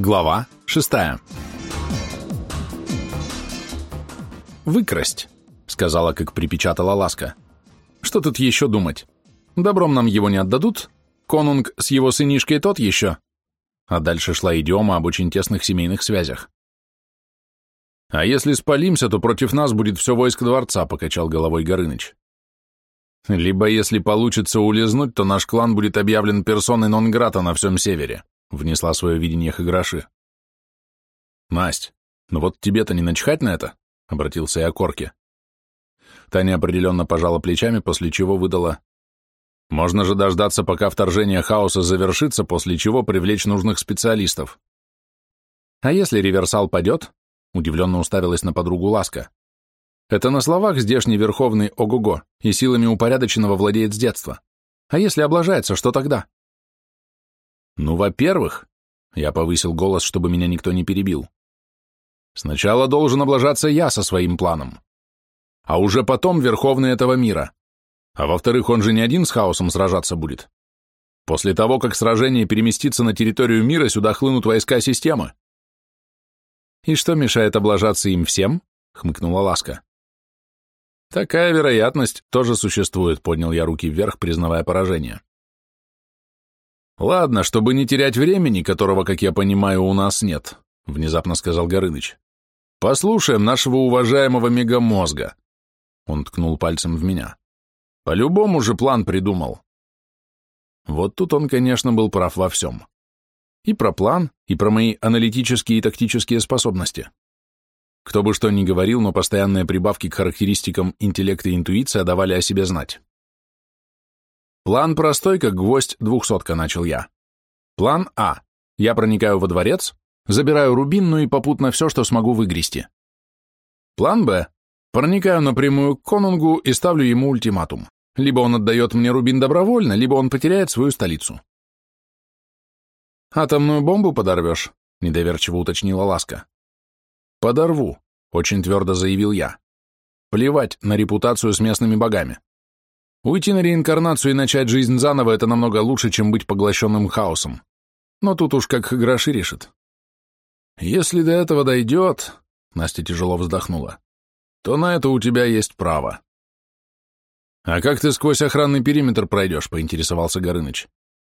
Глава шестая. «Выкрасть», — сказала, как припечатала Ласка. «Что тут еще думать? Добром нам его не отдадут, конунг с его сынишкой тот еще». А дальше шла идиома об очень тесных семейных связях. «А если спалимся, то против нас будет все войско дворца», — покачал головой Горыныч. «Либо, если получится улизнуть, то наш клан будет объявлен персоной нон-грата на всем севере», — внесла свое видение Хаграши. «Насть, ну вот тебе-то не начхать на это?» — обратился я к Орке. Таня определенно пожала плечами, после чего выдала. «Можно же дождаться, пока вторжение хаоса завершится, после чего привлечь нужных специалистов». «А если реверсал падет?» — удивленно уставилась на подругу Ласка. «Это на словах здешний верховный ого-го и силами упорядоченного владеет с детства. А если облажается, что тогда?» «Ну, во-первых», — я повысил голос, чтобы меня никто не перебил, «сначала должен облажаться я со своим планом, а уже потом Верховный этого мира. А во-вторых, он же не один с хаосом сражаться будет. После того, как сражение переместится на территорию мира, сюда хлынут войска системы». «И что мешает облажаться им всем?» — хмыкнула Ласка. «Такая вероятность тоже существует», — поднял я руки вверх, признавая поражение. «Ладно, чтобы не терять времени, которого, как я понимаю, у нас нет», — внезапно сказал Горыныч. «Послушаем нашего уважаемого мегамозга». Он ткнул пальцем в меня. «По-любому же план придумал». Вот тут он, конечно, был прав во всем. И про план, и про мои аналитические и тактические способности. Кто бы что ни говорил, но постоянные прибавки к характеристикам интеллекта и интуиция давали о себе знать. План простой, как гвоздь двухсотка, начал я. План А. Я проникаю во дворец, забираю рубин, ну и попутно все, что смогу выгрести. План Б. Проникаю напрямую к конунгу и ставлю ему ультиматум. Либо он отдает мне рубин добровольно, либо он потеряет свою столицу. «Атомную бомбу подорвешь?» — недоверчиво уточнила Ласка. «Подорву», — очень твердо заявил я. «Плевать на репутацию с местными богами. Уйти на реинкарнацию и начать жизнь заново – это намного лучше, чем быть поглощенным хаосом. Но тут уж как Гроши решит. Если до этого дойдет, Настя тяжело вздохнула, то на это у тебя есть право. А как ты сквозь охранный периметр пройдешь, поинтересовался Горыныч.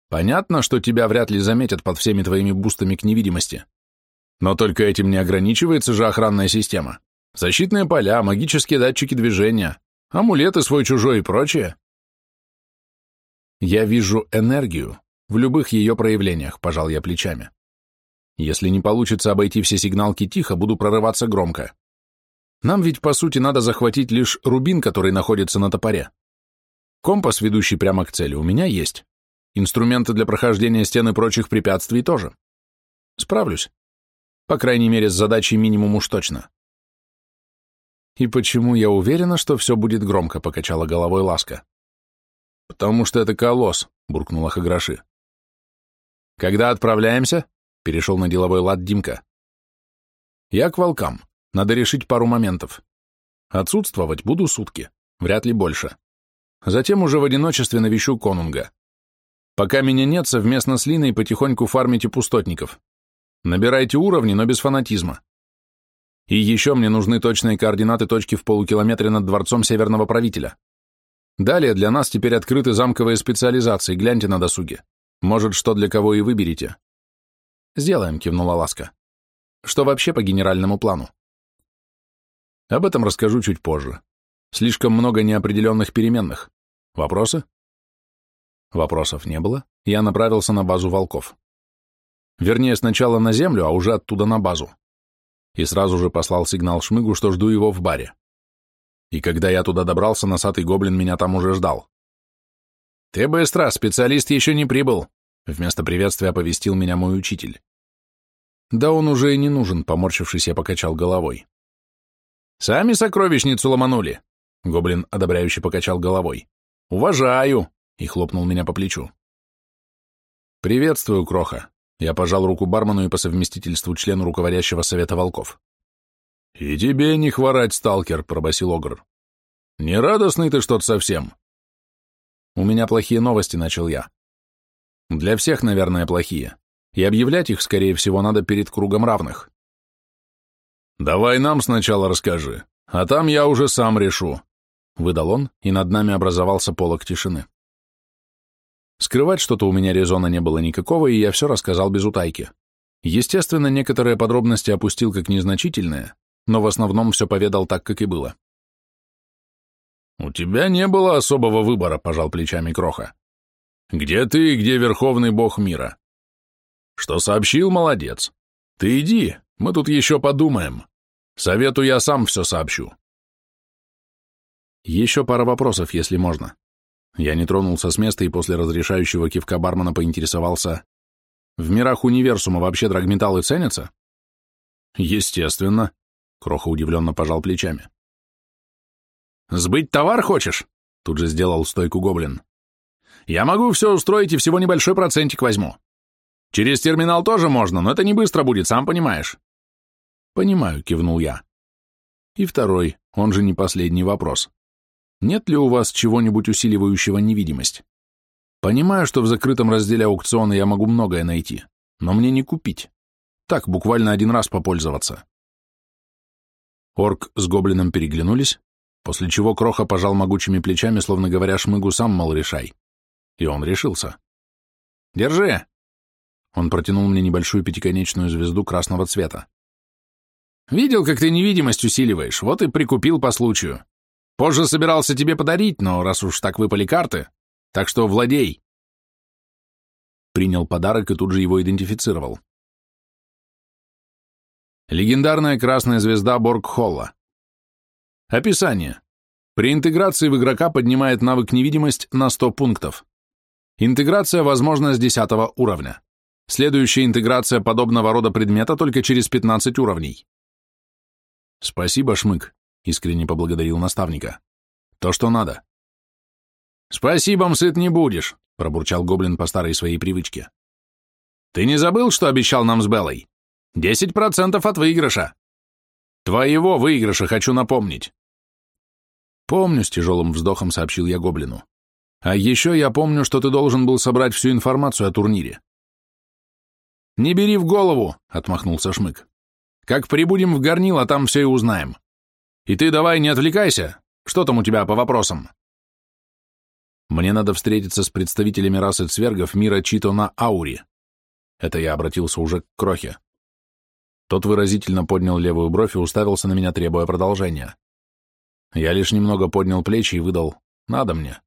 Понятно, что тебя вряд ли заметят под всеми твоими бустами к невидимости. Но только этим не ограничивается же охранная система. Защитные поля, магические датчики движения, амулеты свой-чужой и прочее. Я вижу энергию в любых ее проявлениях, пожал я плечами. Если не получится обойти все сигналки тихо, буду прорываться громко. Нам ведь, по сути, надо захватить лишь рубин, который находится на топоре. Компас, ведущий прямо к цели, у меня есть. Инструменты для прохождения стен и прочих препятствий тоже. Справлюсь. По крайней мере, с задачей минимум уж точно. «И почему я уверена, что все будет громко?» — покачала головой Ласка. «Потому что это колосс», — буркнула Хаграши. «Когда отправляемся?» — перешел на деловой лад Димка. «Я к волкам. Надо решить пару моментов. Отсутствовать буду сутки, вряд ли больше. Затем уже в одиночестве навещу конунга. Пока меня нет, совместно с Линой потихоньку фармите пустотников. Набирайте уровни, но без фанатизма. И еще мне нужны точные координаты точки в полукилометре над дворцом северного правителя. Далее для нас теперь открыты замковые специализации, гляньте на досуге. Может, что для кого и выберете. Сделаем, кивнула Ласка. Что вообще по генеральному плану? Об этом расскажу чуть позже. Слишком много неопределенных переменных. Вопросы? Вопросов не было. Я направился на базу волков. Вернее, сначала на землю, а уже оттуда на базу и сразу же послал сигнал Шмыгу, что жду его в баре. И когда я туда добрался, носатый гоблин меня там уже ждал. «Ты быстро, специалист еще не прибыл», — вместо приветствия оповестил меня мой учитель. «Да он уже и не нужен», — поморщившись, я покачал головой. «Сами сокровищницу ломанули», — гоблин одобряюще покачал головой. «Уважаю», — и хлопнул меня по плечу. «Приветствую, Кроха», я пожал руку бармену и по совместительству члену руководящего совета волков. «И тебе не хворать, сталкер», — пробасил Огр. «Нерадостный ты что-то совсем». «У меня плохие новости», — начал я. «Для всех, наверное, плохие. и объявлять их, скорее всего, надо перед кругом равных. «Давай нам сначала расскажи, а там я уже сам решу», — выдал он, и над нами образовался полог тишины. Скрывать что-то у меня резона не было никакого, и я все рассказал без утайки. Естественно, некоторые подробности опустил как незначительные, но в основном все поведал так, как и было. «У тебя не было особого выбора», — пожал плечами Кроха. «Где ты и где верховный бог мира?» «Что сообщил, молодец. Ты иди, мы тут еще подумаем. Совету я сам все сообщу». Еще пара вопросов, если можно. Я не тронулся с места и после разрешающего кивка бармена поинтересовался, «В мирах универсума вообще драгметаллы ценятся?» «Естественно», — Кроха удивленно пожал плечами. «Сбыть товар хочешь?» — тут же сделал стойку гоблин. «Я могу все устроить и всего небольшой процентик возьму. Через терминал тоже можно, но это не быстро будет, сам понимаешь». «Понимаю», — кивнул я. И второй, он же не последний вопрос. Нет ли у вас чего-нибудь усиливающего невидимость? Понимаю, что в закрытом разделе аукциона я могу многое найти, но мне не купить. Так, буквально один раз попользоваться. Орк с гоблином переглянулись, после чего Кроха пожал могучими плечами, словно говоря, шмыгу сам, мол, решай. И он решился. «Держи!» Он протянул мне небольшую пятиконечную звезду красного цвета. «Видел, как ты невидимость усиливаешь, вот и прикупил по случаю. Позже собирался тебе подарить, но раз уж так выпали карты, так что владей!» Принял подарок и тут же его идентифицировал. Легендарная красная звезда Боргхолла. Описание. При интеграции в игрока поднимает навык невидимость на 100 пунктов. Интеграция возможна с 10 уровня. Следующая интеграция подобного рода предмета только через 15 уровней. Спасибо, Шмык, искренне поблагодарил наставника. То, что надо. Спасибо, сыт не будешь, пробурчал гоблин по старой своей привычке. Ты не забыл, что обещал нам с Белой? 10% от выигрыша. Твоего выигрыша хочу напомнить. «Помню», — с тяжелым вздохом сообщил я Гоблину. «А еще я помню, что ты должен был собрать всю информацию о турнире». «Не бери в голову», — отмахнулся Шмык. «Как прибудем в горнило, там все и узнаем. И ты давай не отвлекайся. Что там у тебя по вопросам?» «Мне надо встретиться с представителями расы цвергов мира Чито на Ауре». Это я обратился уже к Крохе. Тот выразительно поднял левую бровь и уставился на меня, требуя продолжения. Я лишь немного поднял плечи и выдал «надо мне».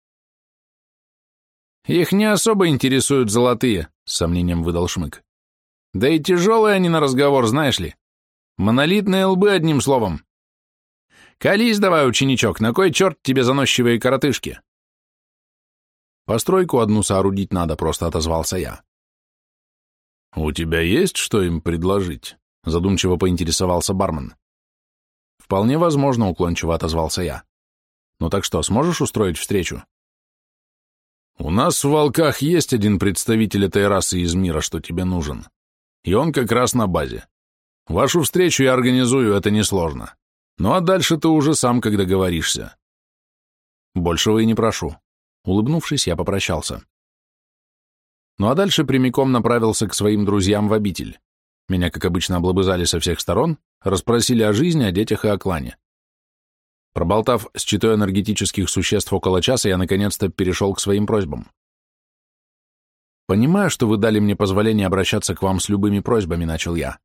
«Их не особо интересуют золотые», — с сомнением выдал Шмык. «Да и тяжелые они на разговор, знаешь ли. Монолитные лбы, одним словом. Колись давай, ученичок, на кой черт тебе заносчивые коротышки?» «Постройку одну соорудить надо», — просто отозвался я. «У тебя есть что им предложить?» — задумчиво поинтересовался бармен. «Вполне возможно», — уклончиво отозвался я. «Ну так что, сможешь устроить встречу?» «У нас в Волках есть один представитель этой расы из мира, что тебе нужен. И он как раз на базе. Вашу встречу я организую, это несложно. Ну а дальше ты уже сам, когда договоришься». «Большего и не прошу». Улыбнувшись, я попрощался. Ну а дальше прямиком направился к своим друзьям в обитель. Меня, как обычно, облобызали со всех сторон, расспросили о жизни, о детях и о клане. Проболтав с читой энергетических существ около часа, я наконец-то перешел к своим просьбам. «Понимаю, что вы дали мне позволение обращаться к вам с любыми просьбами», — начал я.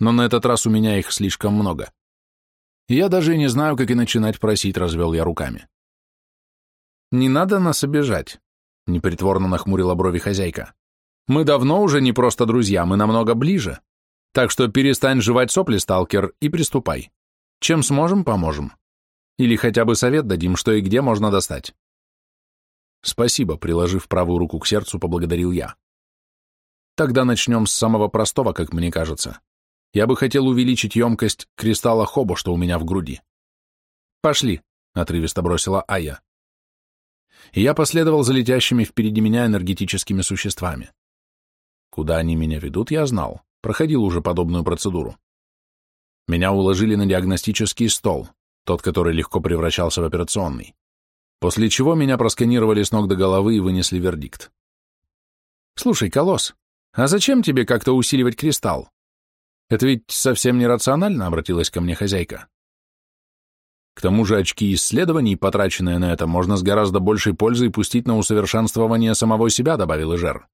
«Но на этот раз у меня их слишком много. Я даже не знаю, как и начинать просить», — развел я руками. «Не надо нас обижать», — непритворно нахмурила брови хозяйка. «Мы давно уже не просто друзья, мы намного ближе. Так что перестань жевать сопли, сталкер, и приступай. Чем сможем, поможем. Или хотя бы совет дадим, что и где можно достать. Спасибо, приложив правую руку к сердцу, поблагодарил я. Тогда начнем с самого простого, как мне кажется. Я бы хотел увеличить емкость кристалла Хобо, что у меня в груди. Пошли, отрывисто бросила Ая. И я последовал за летящими впереди меня энергетическими существами. Куда они меня ведут, я знал проходил уже подобную процедуру. Меня уложили на диагностический стол, тот, который легко превращался в операционный, после чего меня просканировали с ног до головы и вынесли вердикт. «Слушай, Колосс, А зачем тебе как-то усиливать кристалл? Это ведь совсем нерационально, обратилась ко мне хозяйка. К тому же очки исследований, потраченные на это, можно с гораздо большей пользой пустить на усовершенствование самого себя, добавил Ижер.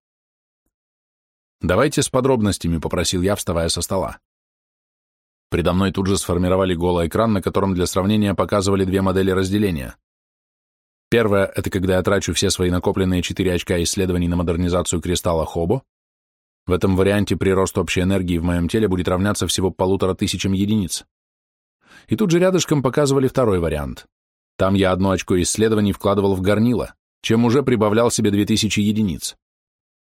Давайте с подробностями, попросил я, вставая со стола. Предо мной тут же сформировали голый экран, на котором для сравнения показывали две модели разделения. Первая — это когда я трачу все свои накопленные 4 очка исследований на модернизацию кристалла Хобо. В этом варианте прирост общей энергии в моем теле будет равняться всего полутора тысячам единиц. И тут же рядышком показывали второй вариант. Там я одно очко исследований вкладывал в горнило, чем уже прибавлял себе 2000 единиц.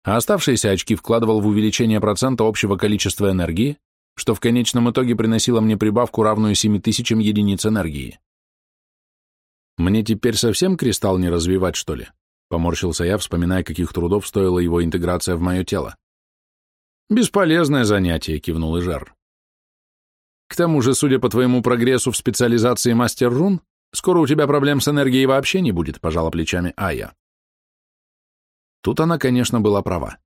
А оставшиеся очки вкладывал в увеличение процента общего количества энергии, что в конечном итоге приносило мне прибавку, равную 7000 единиц энергии. Мне теперь совсем кристалл не развивать, что ли? Поморщился я, вспоминая, каких трудов стоила его интеграция в мое тело. Бесполезное занятие, кивнул Ижар. К тому же, судя по твоему прогрессу в специализации мастер рун, скоро у тебя проблем с энергией вообще не будет, пожала плечами Ая. Тут она, конечно, была права.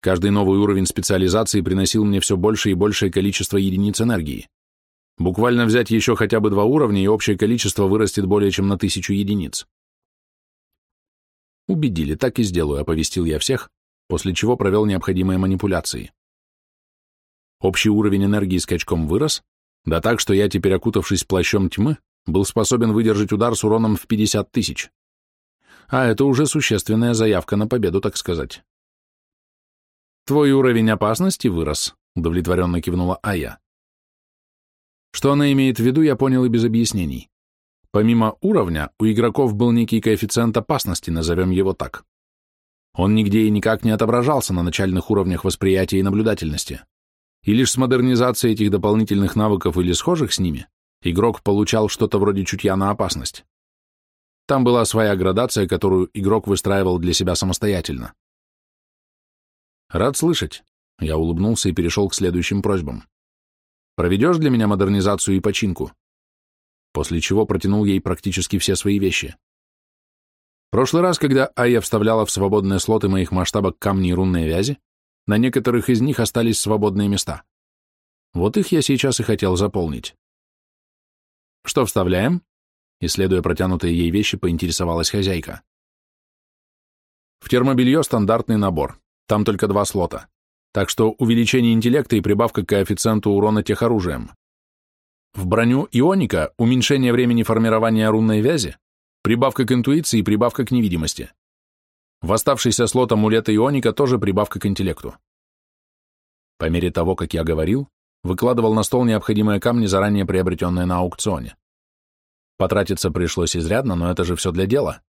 Каждый новый уровень специализации приносил мне все больше и большее количество единиц энергии. Буквально взять еще хотя бы два уровня, и общее количество вырастет более чем на тысячу единиц. Убедили, так и сделаю, оповестил я всех, после чего провел необходимые манипуляции. Общий уровень энергии скачком вырос, да так, что я теперь, окутавшись плащом тьмы, был способен выдержать удар с уроном в 50 тысяч. А это уже существенная заявка на победу, так сказать. «Твой уровень опасности вырос», — удовлетворенно кивнула Ая. Что она имеет в виду, я понял и без объяснений. Помимо уровня, у игроков был некий коэффициент опасности, назовем его так. Он нигде и никак не отображался на начальных уровнях восприятия и наблюдательности. И лишь с модернизацией этих дополнительных навыков или схожих с ними игрок получал что-то вроде чутья на опасность. Там была своя градация, которую игрок выстраивал для себя самостоятельно. Рад слышать. Я улыбнулся и перешел к следующим просьбам. Проведешь для меня модернизацию и починку? После чего протянул ей практически все свои вещи. Прошлый раз, когда Айя вставляла в свободные слоты моих масштабок камни и рунные вязи, на некоторых из них остались свободные места. Вот их я сейчас и хотел заполнить. Что вставляем? Исследуя протянутые ей вещи, поинтересовалась хозяйка. В термобелье стандартный набор. Там только два слота. Так что увеличение интеллекта и прибавка к коэффициенту урона техоружием. В броню ионика уменьшение времени формирования рунной вязи, прибавка к интуиции и прибавка к невидимости. В оставшийся слот амулета ионика тоже прибавка к интеллекту. По мере того, как я говорил, выкладывал на стол необходимые камни, заранее приобретенные на аукционе. Потратиться пришлось изрядно, но это же все для дела.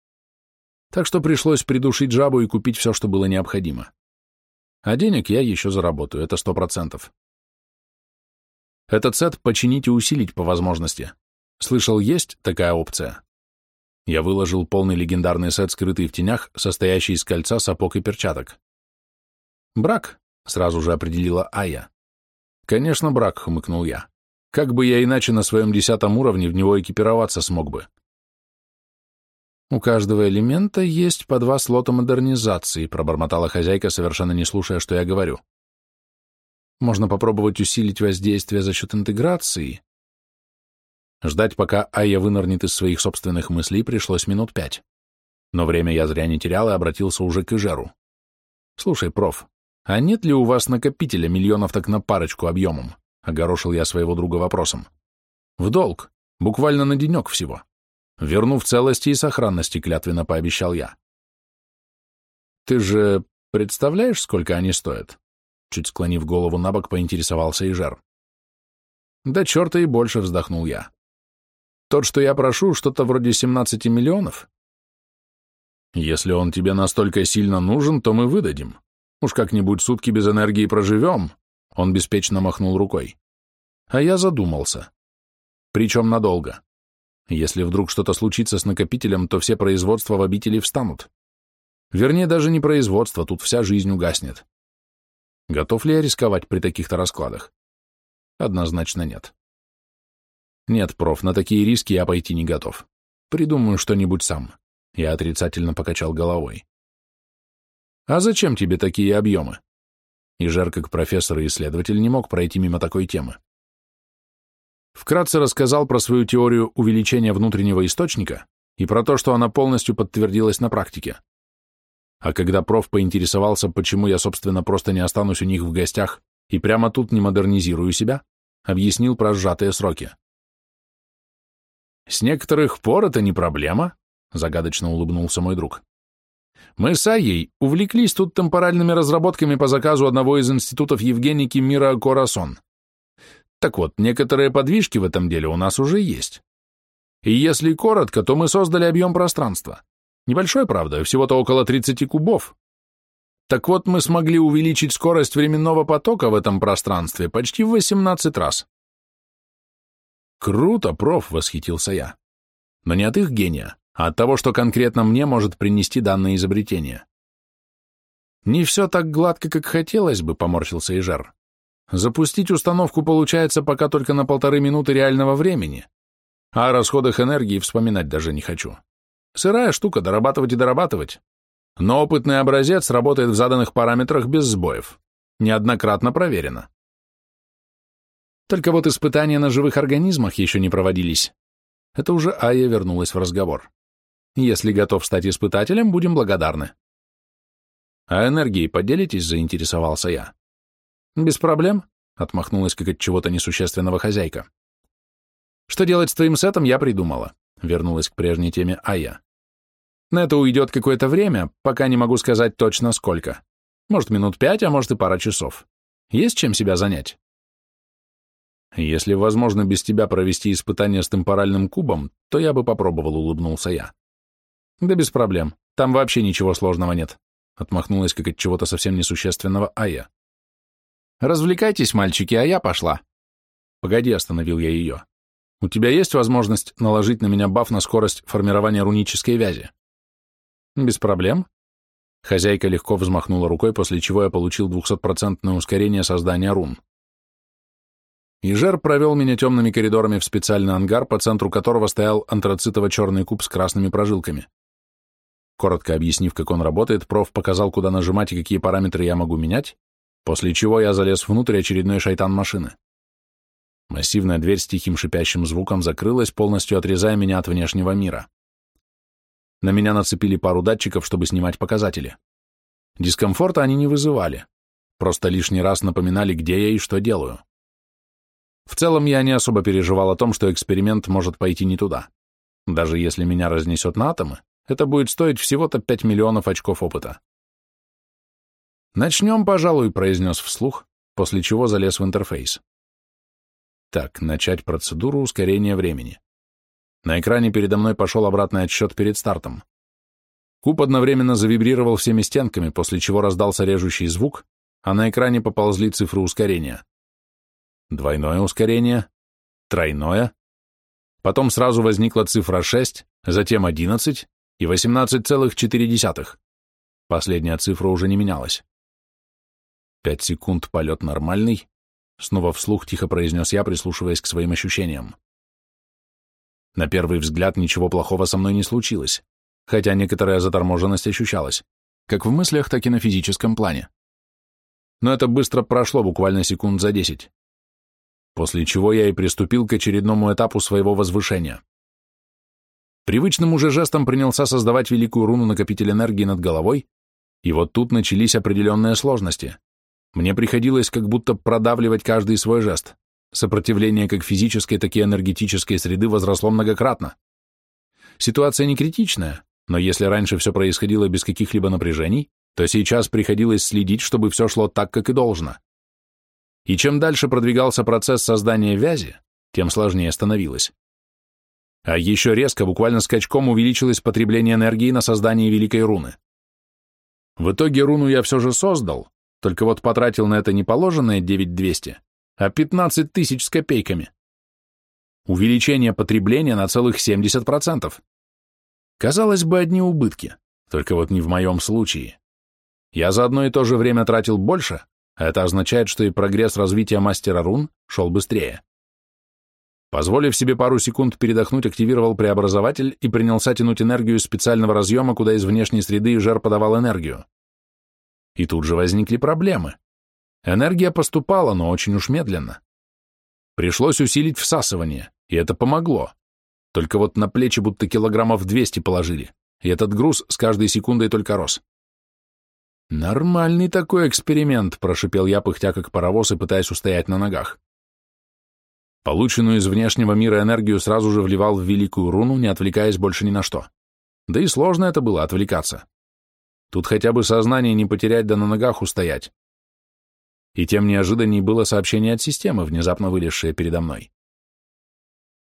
Так что пришлось придушить жабу и купить все, что было необходимо. А денег я еще заработаю, это сто процентов. Этот сет починить и усилить по возможности. Слышал, есть такая опция? Я выложил полный легендарный сет, скрытый в тенях, состоящий из кольца, сапог и перчаток. «Брак», — сразу же определила Ая. «Конечно, брак», — хмыкнул я. «Как бы я иначе на своем десятом уровне в него экипироваться смог бы?» «У каждого элемента есть по два слота модернизации», пробормотала хозяйка, совершенно не слушая, что я говорю. «Можно попробовать усилить воздействие за счет интеграции». Ждать, пока Айя вынырнет из своих собственных мыслей, пришлось минут пять. Но время я зря не терял и обратился уже к Ижеру. «Слушай, проф, а нет ли у вас накопителя миллионов так на парочку объемом?» — огорошил я своего друга вопросом. «В долг. Буквально на денек всего». Верну в целости и сохранности, клятвенно пообещал я. Ты же представляешь, сколько они стоят? Чуть склонив голову на бок, поинтересовался Ижер. Да черта и больше, вздохнул я. Тот, что я прошу, что-то вроде 17 миллионов. Если он тебе настолько сильно нужен, то мы выдадим. Уж как-нибудь сутки без энергии проживем. Он беспечно махнул рукой. А я задумался. Причем надолго. Если вдруг что-то случится с накопителем, то все производства в обители встанут. Вернее, даже не производство, тут вся жизнь угаснет. Готов ли я рисковать при таких-то раскладах? Однозначно нет. Нет, проф, на такие риски я пойти не готов. Придумаю что-нибудь сам. Я отрицательно покачал головой. А зачем тебе такие объемы? и Жер, как профессор и исследователь, не мог пройти мимо такой темы. Вкратце рассказал про свою теорию увеличения внутреннего источника и про то, что она полностью подтвердилась на практике. А когда проф поинтересовался, почему я, собственно, просто не останусь у них в гостях и прямо тут не модернизирую себя, объяснил про сжатые сроки. «С некоторых пор это не проблема», — загадочно улыбнулся мой друг. «Мы с Айей увлеклись тут темпоральными разработками по заказу одного из институтов Евгеники Мира Корасон. Так вот, некоторые подвижки в этом деле у нас уже есть. И если коротко, то мы создали объем пространства. Небольшой, правда, всего-то около 30 кубов. Так вот, мы смогли увеличить скорость временного потока в этом пространстве почти в 18 раз. Круто, проф, восхитился я. Но не от их гения, а от того, что конкретно мне может принести данное изобретение. Не все так гладко, как хотелось бы, поморщился Ижер. Запустить установку получается пока только на полторы минуты реального времени, а о расходах энергии вспоминать даже не хочу. Сырая штука, дорабатывать и дорабатывать. Но опытный образец работает в заданных параметрах без сбоев. Неоднократно проверено. Только вот испытания на живых организмах еще не проводились. Это уже Ая вернулась в разговор. Если готов стать испытателем, будем благодарны. А энергией поделитесь, заинтересовался я. «Без проблем», — отмахнулась как от чего-то несущественного хозяйка. «Что делать с твоим сетом, я придумала», — вернулась к прежней теме Ая. «На это уйдет какое-то время, пока не могу сказать точно сколько. Может, минут пять, а может и пара часов. Есть чем себя занять?» «Если возможно без тебя провести испытание с темпоральным кубом, то я бы попробовал», — улыбнулся я. «Да без проблем. Там вообще ничего сложного нет», — отмахнулась как от чего-то совсем несущественного Ая. Развлекайтесь, мальчики, а я пошла. Погоди, остановил я ее. У тебя есть возможность наложить на меня баф на скорость формирования рунической вязи? Без проблем. Хозяйка легко взмахнула рукой, после чего я получил двухсотпроцентное ускорение создания рун. Ижер провел меня темными коридорами в специальный ангар, по центру которого стоял антрацитово-черный куб с красными прожилками. Коротко объяснив, как он работает, проф показал, куда нажимать и какие параметры я могу менять, после чего я залез внутрь очередной шайтан машины. Массивная дверь с тихим шипящим звуком закрылась, полностью отрезая меня от внешнего мира. На меня нацепили пару датчиков, чтобы снимать показатели. Дискомфорта они не вызывали, просто лишний раз напоминали, где я и что делаю. В целом я не особо переживал о том, что эксперимент может пойти не туда. Даже если меня разнесет на атомы, это будет стоить всего-то 5 миллионов очков опыта. «Начнем, пожалуй», — произнес вслух, после чего залез в интерфейс. Так, начать процедуру ускорения времени. На экране передо мной пошел обратный отсчет перед стартом. Куб одновременно завибрировал всеми стенками, после чего раздался режущий звук, а на экране поползли цифры ускорения. Двойное ускорение, тройное, потом сразу возникла цифра 6, затем 11 и 18,4. Последняя цифра уже не менялась. Пять секунд полет нормальный. Снова вслух тихо произнес я, прислушиваясь к своим ощущениям. На первый взгляд ничего плохого со мной не случилось, хотя некоторая заторможенность ощущалась, как в мыслях, так и на физическом плане. Но это быстро прошло, буквально секунд за десять. После чего я и приступил к очередному этапу своего возвышения. Привычным уже жестом принялся создавать великую руну накопитель энергии над головой, и вот тут начались определенные сложности. Мне приходилось как будто продавливать каждый свой жест. Сопротивление как физической, так и энергетической среды возросло многократно. Ситуация не критичная, но если раньше все происходило без каких-либо напряжений, то сейчас приходилось следить, чтобы все шло так, как и должно. И чем дальше продвигался процесс создания вязи, тем сложнее становилось. А еще резко, буквально скачком, увеличилось потребление энергии на создание великой руны. В итоге руну я все же создал, только вот потратил на это не положенное 9200, а 15 тысяч с копейками. Увеличение потребления на целых 70%. Казалось бы, одни убытки, только вот не в моем случае. Я за одно и то же время тратил больше, это означает, что и прогресс развития мастера рун шел быстрее. Позволив себе пару секунд передохнуть, активировал преобразователь и принялся тянуть энергию из специального разъема, куда из внешней среды жар подавал энергию. И тут же возникли проблемы. Энергия поступала, но очень уж медленно. Пришлось усилить всасывание, и это помогло. Только вот на плечи будто килограммов 200 положили, и этот груз с каждой секундой только рос. «Нормальный такой эксперимент», — прошипел я, пыхтя как паровоз и пытаясь устоять на ногах. Полученную из внешнего мира энергию сразу же вливал в великую руну, не отвлекаясь больше ни на что. Да и сложно это было отвлекаться. Тут хотя бы сознание не потерять, да на ногах устоять. И тем неожиданней было сообщение от системы, внезапно вылезшее передо мной.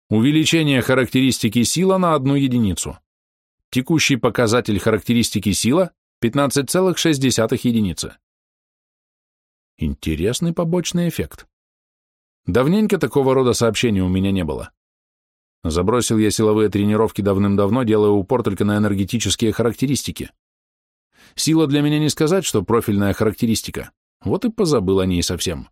Увеличение характеристики сила на одну единицу. Текущий показатель характеристики сила 15,6 единицы. Интересный побочный эффект. Давненько такого рода сообщений у меня не было. Забросил я силовые тренировки давным-давно, делая упор только на энергетические характеристики. Сила для меня не сказать, что профильная характеристика. Вот и позабыл о ней совсем.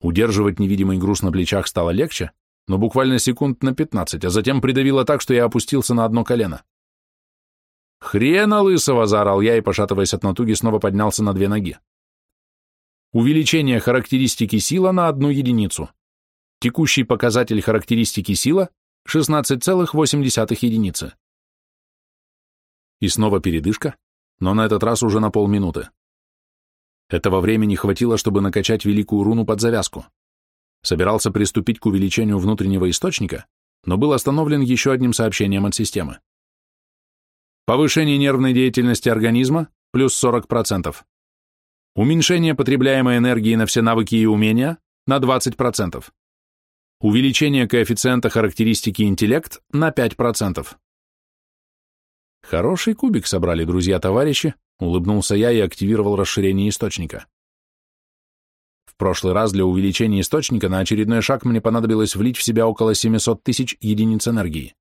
Удерживать невидимый груз на плечах стало легче, но буквально секунд на 15, а затем придавило так, что я опустился на одно колено. «Хрена лысого!» — заорал я и, пошатываясь от натуги, снова поднялся на две ноги. Увеличение характеристики сила на одну единицу. Текущий показатель характеристики сила — 16,8 единицы. И снова передышка, но на этот раз уже на полминуты. Этого времени хватило, чтобы накачать великую руну под завязку. Собирался приступить к увеличению внутреннего источника, но был остановлен еще одним сообщением от системы. Повышение нервной деятельности организма – плюс 40%. Уменьшение потребляемой энергии на все навыки и умения на 20%. Увеличение коэффициента характеристики интеллект на 5%. Хороший кубик собрали друзья-товарищи, улыбнулся я и активировал расширение источника. В прошлый раз для увеличения источника на очередной шаг мне понадобилось влить в себя около 700 тысяч единиц энергии.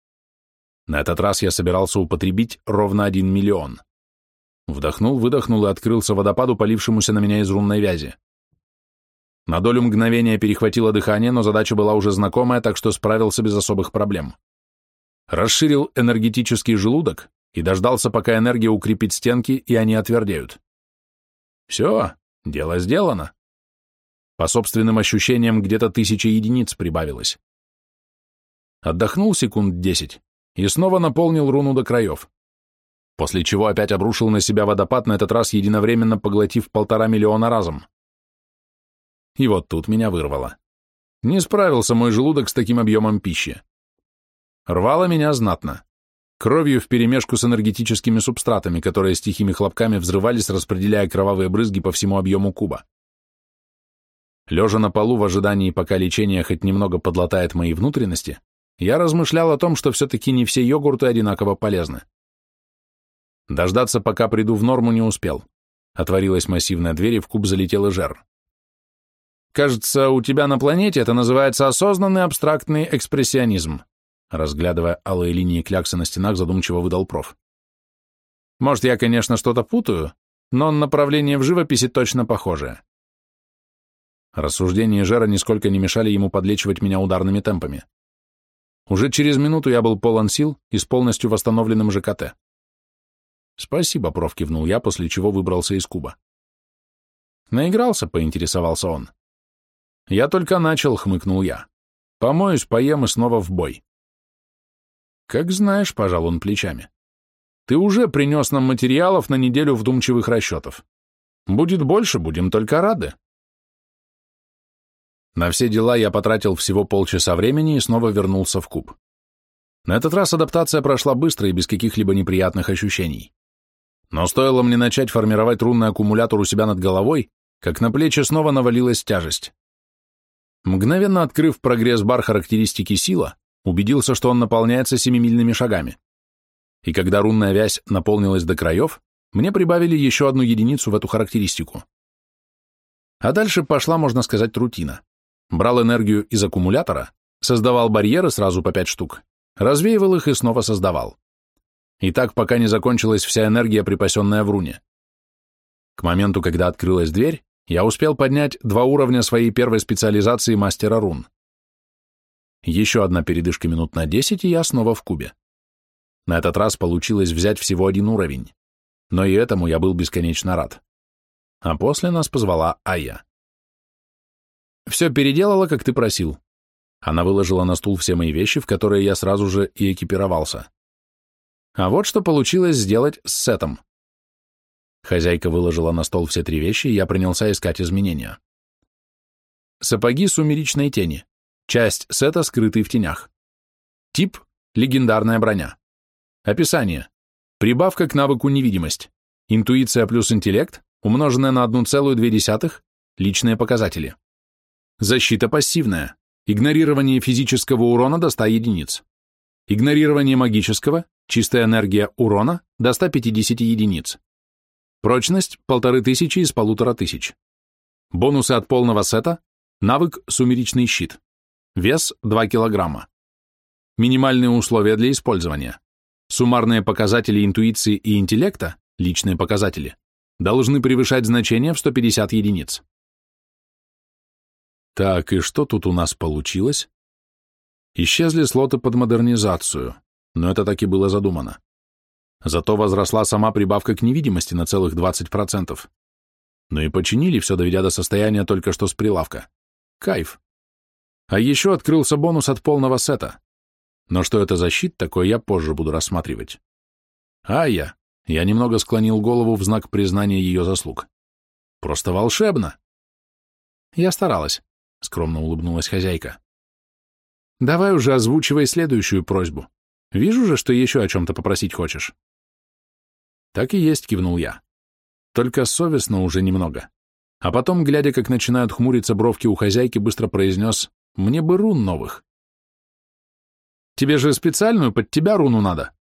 На этот раз я собирался употребить ровно 1 миллион. Вдохнул, выдохнул и открылся водопаду, полившемуся на меня из рунной вязи. На долю мгновения перехватило дыхание, но задача была уже знакомая, так что справился без особых проблем. Расширил энергетический желудок и дождался, пока энергия укрепит стенки, и они отвердеют. Все, дело сделано. По собственным ощущениям, где-то тысяча единиц прибавилось. Отдохнул секунд десять и снова наполнил руну до краев после чего опять обрушил на себя водопад, на этот раз единовременно поглотив полтора миллиона разом. И вот тут меня вырвало. Не справился мой желудок с таким объемом пищи. Рвало меня знатно. Кровью вперемешку с энергетическими субстратами, которые с тихими хлопками взрывались, распределяя кровавые брызги по всему объему куба. Лежа на полу в ожидании, пока лечение хоть немного подлатает мои внутренности, я размышлял о том, что все-таки не все йогурты одинаково полезны. Дождаться, пока приду в норму, не успел. Отворилась массивная дверь, и в куб залетел жер. «Кажется, у тебя на планете это называется осознанный абстрактный экспрессионизм», разглядывая алые линии кляксы на стенах, задумчиво выдал проф. «Может, я, конечно, что-то путаю, но направление в живописи точно похожее». Рассуждения Жера нисколько не мешали ему подлечивать меня ударными темпами. Уже через минуту я был полон сил и с полностью восстановленным ЖКТ. «Спасибо», — проф кивнул я, после чего выбрался из куба. «Наигрался?» — поинтересовался он. «Я только начал», — хмыкнул я. «Помоюсь, поем и снова в бой». «Как знаешь», — пожал он плечами. «Ты уже принес нам материалов на неделю вдумчивых расчетов. Будет больше, будем только рады». На все дела я потратил всего полчаса времени и снова вернулся в куб. На этот раз адаптация прошла быстро и без каких-либо неприятных ощущений. Но стоило мне начать формировать рунный аккумулятор у себя над головой, как на плечи снова навалилась тяжесть. Мгновенно открыв прогресс-бар характеристики сила, убедился, что он наполняется семимильными шагами. И когда рунная вязь наполнилась до краев, мне прибавили еще одну единицу в эту характеристику. А дальше пошла, можно сказать, рутина. Брал энергию из аккумулятора, создавал барьеры сразу по пять штук, развеивал их и снова создавал. И так, пока не закончилась вся энергия, припасенная в руне. К моменту, когда открылась дверь, я успел поднять два уровня своей первой специализации мастера рун. Еще одна передышка минут на 10, и я снова в кубе. На этот раз получилось взять всего один уровень. Но и этому я был бесконечно рад. а после нас позвала Ая. «Все переделала, как ты просил». Она выложила на стул все мои вещи, в которые я сразу же и экипировался. А вот что получилось сделать с сетом. Хозяйка выложила на стол все три вещи, и я принялся искать изменения. Сапоги сумеречной тени. Часть сета, скрытый в тенях. Тип – легендарная броня. Описание. Прибавка к навыку невидимость. Интуиция плюс интеллект, умноженная на 1,2, личные показатели. Защита пассивная. Игнорирование физического урона до 100 единиц. Игнорирование магического, чистая энергия урона до 150 единиц. Прочность – 1500 из 1500. Бонусы от полного сета – навык «Сумеречный щит». Вес – 2 килограмма. Минимальные условия для использования. Суммарные показатели интуиции и интеллекта, личные показатели, должны превышать значение в 150 единиц. Так, и что тут у нас получилось? Исчезли слоты под модернизацию, но это так и было задумано. Зато возросла сама прибавка к невидимости на целых 20%. Ну и починили все, доведя до состояния только что с прилавка. Кайф. А еще открылся бонус от полного сета. Но что это за щит такой, я позже буду рассматривать. А я. Я немного склонил голову в знак признания ее заслуг. Просто волшебно. Я старалась, скромно улыбнулась хозяйка. Давай уже озвучивай следующую просьбу. Вижу же, что еще о чем-то попросить хочешь. Так и есть, кивнул я. Только совестно уже немного. А потом, глядя, как начинают хмуриться бровки у хозяйки, быстро произнес «Мне бы рун новых». Тебе же специальную под тебя руну надо.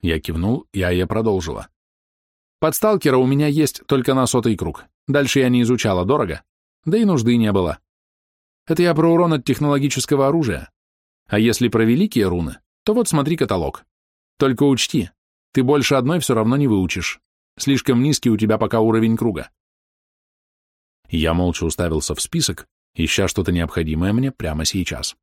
Я кивнул, и Ая продолжила. Под сталкера у меня есть только на сотый круг. Дальше я не изучала, дорого. Да и нужды не было. Это я про урон от технологического оружия. А если про великие руны, то вот смотри каталог. Только учти, ты больше одной все равно не выучишь. Слишком низкий у тебя пока уровень круга. Я молча уставился в список, ища что-то необходимое мне прямо сейчас.